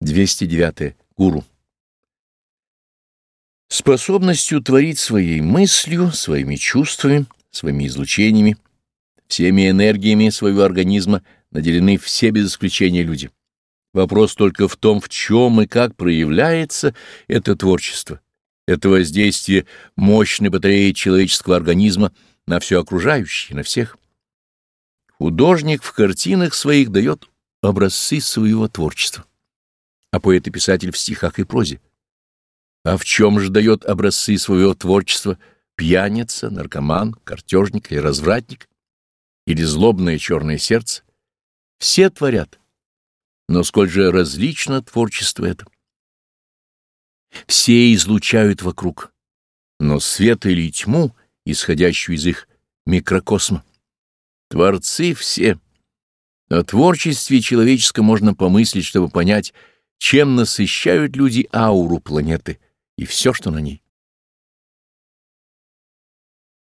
209. Гуру. Способностью творить своей мыслью, своими чувствами, своими излучениями, всеми энергиями своего организма наделены все без исключения люди. Вопрос только в том, в чем и как проявляется это творчество, это воздействие мощной батареи человеческого организма на все окружающее, на всех. Художник в картинах своих дает образцы своего творчества а поэт и писатель в стихах и прозе. А в чем же дает образцы своего творчества пьяница, наркоман, картежник или развратник? Или злобное черное сердце? Все творят. Но сколь же различно творчество это. Все излучают вокруг, но свет или тьму, исходящую из их микрокосма. Творцы все. О творчестве человеческом можно помыслить, чтобы понять, чем насыщают люди ауру планеты и все, что на ней.